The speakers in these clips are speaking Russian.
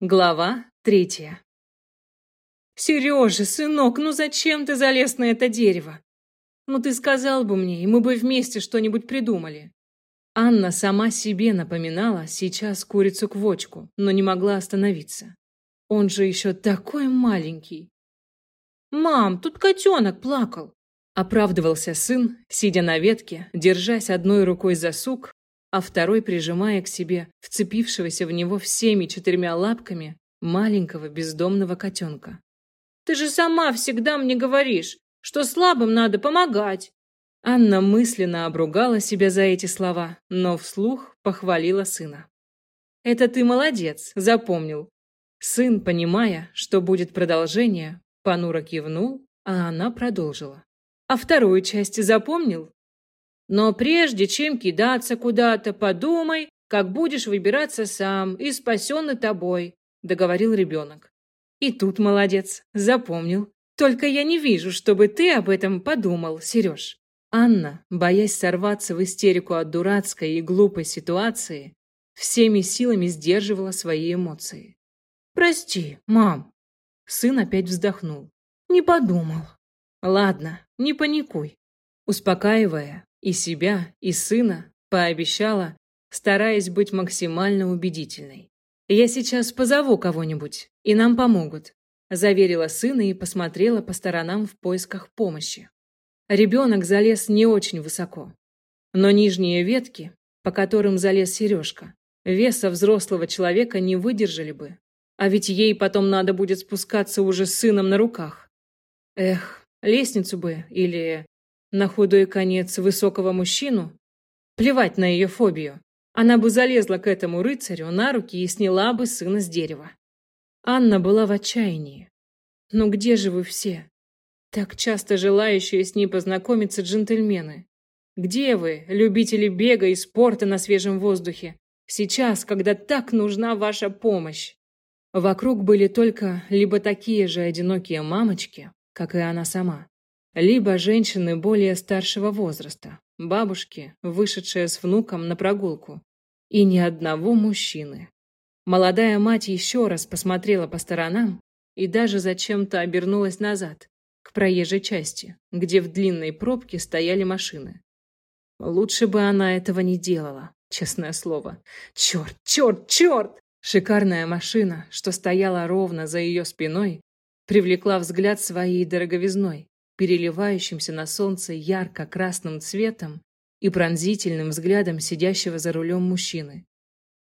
Глава третья. «Сережа, сынок, ну зачем ты залез на это дерево? Ну ты сказал бы мне, и мы бы вместе что-нибудь придумали». Анна сама себе напоминала сейчас курицу-квочку, но не могла остановиться. Он же еще такой маленький. «Мам, тут котенок плакал», — оправдывался сын, сидя на ветке, держась одной рукой за сук, а второй прижимая к себе вцепившегося в него всеми четырьмя лапками маленького бездомного котенка. «Ты же сама всегда мне говоришь, что слабым надо помогать!» Анна мысленно обругала себя за эти слова, но вслух похвалила сына. «Это ты молодец, запомнил». Сын, понимая, что будет продолжение, понуро кивнул, а она продолжила. «А вторую часть запомнил?» Но прежде чем кидаться куда-то, подумай, как будешь выбираться сам и спасенный тобой», — договорил ребенок. «И тут молодец, запомнил. Только я не вижу, чтобы ты об этом подумал, Сереж». Анна, боясь сорваться в истерику от дурацкой и глупой ситуации, всеми силами сдерживала свои эмоции. «Прости, мам». Сын опять вздохнул. «Не подумал». «Ладно, не паникуй». Успокаивая, и себя, и сына пообещала, стараясь быть максимально убедительной. «Я сейчас позову кого-нибудь, и нам помогут», заверила сына и посмотрела по сторонам в поисках помощи. Ребенок залез не очень высоко. Но нижние ветки, по которым залез Сережка, веса взрослого человека не выдержали бы. А ведь ей потом надо будет спускаться уже с сыном на руках. Эх, лестницу бы или на худой конец высокого мужчину? Плевать на ее фобию. Она бы залезла к этому рыцарю на руки и сняла бы сына с дерева. Анна была в отчаянии. «Ну где же вы все? Так часто желающие с ней познакомиться джентльмены. Где вы, любители бега и спорта на свежем воздухе? Сейчас, когда так нужна ваша помощь. Вокруг были только либо такие же одинокие мамочки, как и она сама, либо женщины более старшего возраста, бабушки, вышедшие с внуком на прогулку, и ни одного мужчины. Молодая мать еще раз посмотрела по сторонам и даже зачем-то обернулась назад, к проезжей части, где в длинной пробке стояли машины. Лучше бы она этого не делала, честное слово. Черт, черт, черт! Шикарная машина, что стояла ровно за ее спиной, привлекла взгляд своей дороговизной переливающимся на солнце ярко-красным цветом и пронзительным взглядом сидящего за рулем мужчины.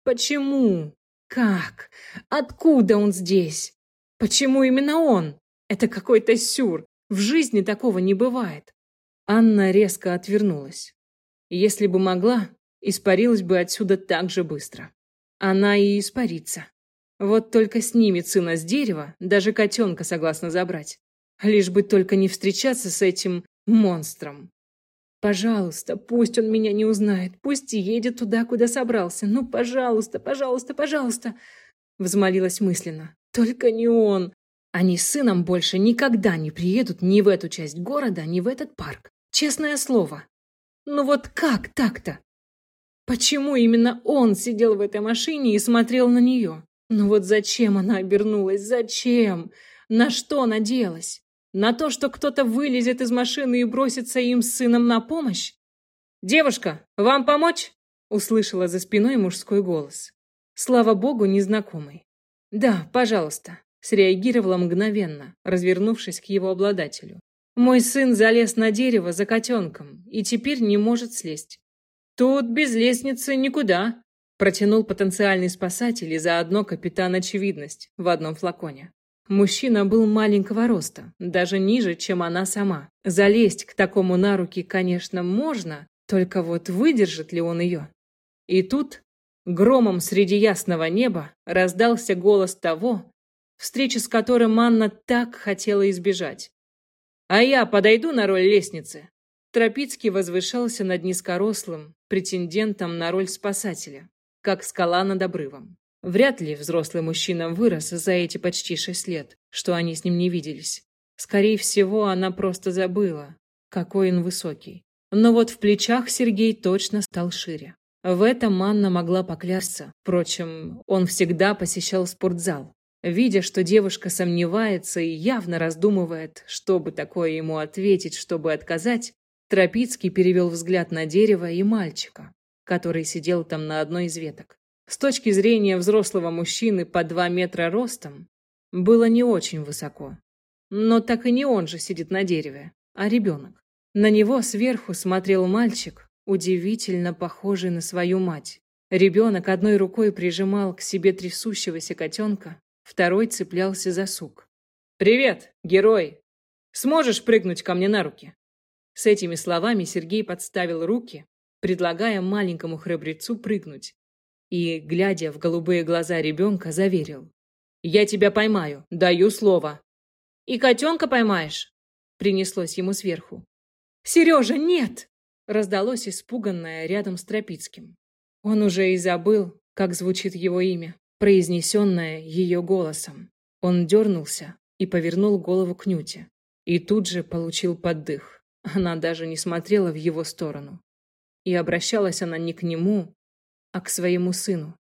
Почему? Как? Откуда он здесь? Почему именно он? Это какой-то сюр. В жизни такого не бывает. Анна резко отвернулась. Если бы могла, испарилась бы отсюда так же быстро. Она и испарится. Вот только снимет сына с дерева, даже котенка согласна забрать. Лишь бы только не встречаться с этим монстром. Пожалуйста, пусть он меня не узнает, пусть едет туда, куда собрался. Ну, пожалуйста, пожалуйста, пожалуйста, взмолилась мысленно. Только не он. Они с сыном больше никогда не приедут ни в эту часть города, ни в этот парк. Честное слово. Ну вот как так-то? Почему именно он сидел в этой машине и смотрел на нее? Ну вот зачем она обернулась? Зачем? На что надеялась? На то, что кто-то вылезет из машины и бросится им с сыном на помощь? «Девушка, вам помочь?» Услышала за спиной мужской голос. Слава богу, незнакомый. «Да, пожалуйста», среагировала мгновенно, развернувшись к его обладателю. «Мой сын залез на дерево за котенком и теперь не может слезть». «Тут без лестницы никуда», протянул потенциальный спасатель и заодно капитан очевидность в одном флаконе. Мужчина был маленького роста, даже ниже, чем она сама. Залезть к такому на руки, конечно, можно, только вот выдержит ли он ее? И тут, громом среди ясного неба, раздался голос того, встречи с которым Анна так хотела избежать. «А я подойду на роль лестницы?» Тропицкий возвышался над низкорослым претендентом на роль спасателя, как скала над обрывом. Вряд ли взрослый мужчина вырос за эти почти шесть лет, что они с ним не виделись. Скорее всего, она просто забыла, какой он высокий. Но вот в плечах Сергей точно стал шире. В этом Анна могла поклясться. Впрочем, он всегда посещал спортзал. Видя, что девушка сомневается и явно раздумывает, что бы такое ему ответить, чтобы отказать, Тропицкий перевел взгляд на дерево и мальчика, который сидел там на одной из веток. С точки зрения взрослого мужчины по два метра ростом, было не очень высоко. Но так и не он же сидит на дереве, а ребенок. На него сверху смотрел мальчик, удивительно похожий на свою мать. Ребенок одной рукой прижимал к себе трясущегося котенка, второй цеплялся за сук. «Привет, герой! Сможешь прыгнуть ко мне на руки?» С этими словами Сергей подставил руки, предлагая маленькому храбрецу прыгнуть. И, глядя в голубые глаза ребенка, заверил. «Я тебя поймаю, даю слово». «И котенка поймаешь?» Принеслось ему сверху. «Сережа, нет!» Раздалось испуганное рядом с Тропицким. Он уже и забыл, как звучит его имя, произнесенное ее голосом. Он дернулся и повернул голову к Нюте. И тут же получил поддых. Она даже не смотрела в его сторону. И обращалась она не к нему, а к своему сыну.